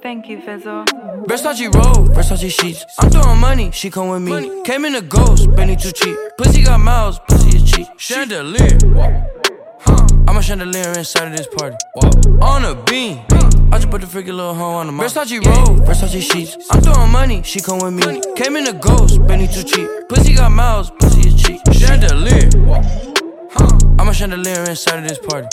Thank you, Fizzle. Versace roll, Versace sheets. I'm throwing money, she come with me. Came in a ghost, Benny too cheap. Pussy got miles, pussy is cheap. Chandelier. Huh. I'm a chandelier inside of this party. On a beam. I just put the freaky little hoe on the mic. Versace roll, Versace sheets. I'm throwing money, she come with me. Came in a ghost, Benny too cheap. Pussy got miles, pussy is cheap. Chandelier. Huh. I'm a chandelier inside of this party.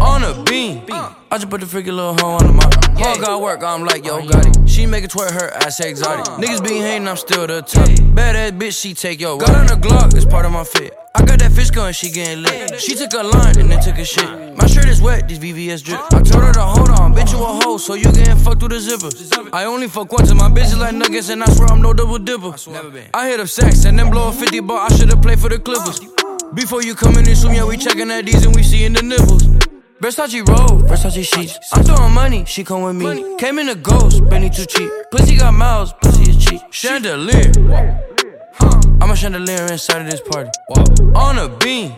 On a beam. I just put the freaky little hoe on the mic. Hoe got work, I'm like, yo, oh, got it. She make it twerk her ass exotic. Uh. Niggas be hating, I'm still the top. Bad ass bitch, she take your Got on a Glock, it's part of my fit. I got that fish gun, she getting lit. She took a line and then took a shit. My shirt is wet, these VVS drip. Uh. I told her to hold on, bitch, you a hoe, so you getting fucked through the zipper. I only fuck once, and my bitch is like nuggets, and I swear I'm no double dipper. I hit up sex and then blow a 50, but I should've played for the Clippers. Uh. Before you come in and assume, yeah, we checking that these and we seeing the nipples. Versace roll, Versace sheets. I'm throwing money, she come with me. Came in a ghost, Benny too cheap. Pussy got miles, pussy is cheap. Chandelier. I'm a chandelier inside of this party. On a beam.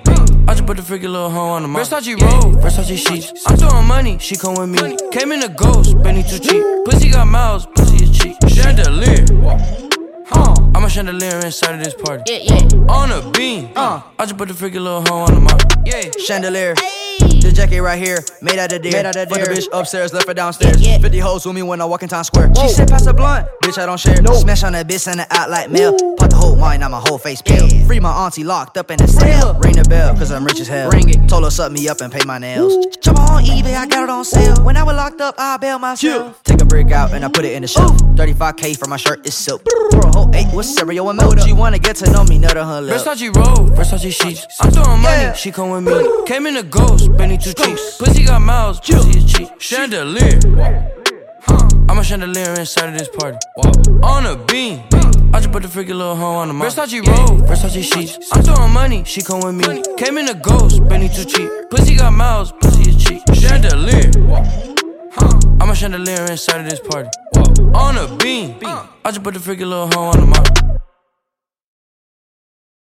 I just put the freaky little hoe on the mic. Versace roll, Versace sheets. I'm throwing money, she come with me. Came in a ghost, Benny too cheap. Pussy got miles, pussy is cheap. Chandelier. Huh. I'm a chandelier inside of this party. Yeah, yeah. On a beam. Uh. I just put the freaky little hoe on the mic. Yeah. Chandelier. The jacket right here, made out of deer. Made out of Fuck the bitch upstairs, left her downstairs. Yeah, yeah. 50 hoes with me when I walk in Times Square. She said, pass a blunt. Bitch, I don't share. No. Smash on that bitch, send it out like mail. Pop the whole wine, on my whole face pale. Free my auntie locked up in a cell. Ring the bell, cause I'm rich as hell. Ring it. Told her, suck me up and pay my nails. Jump on eBay, I got it on sale. When I was locked up, I bail myself. Take a brick out and I put it in the shelf. 35k for my shirt is silk. For a whole eight with cereal and milk. She wanna get to know me, nut her lip. Versace roll, Versace sheets. I'm throwing money, she come with me. Came in a ghost, Benny too cheap. Pussy got miles, pussy is cheap. Chandelier. Huh. I'm a chandelier inside of this party. On a beam. I just put the freaky little hoe on the mic. Versace roll, Versace sheets. I'm throwing money, she come with me. Came in a ghost, Benny too cheap. Pussy got miles, pussy is cheap. Chandelier. Huh. I'm a chandelier inside of this party. On a beam. I just put the freaky little hoe on the mic.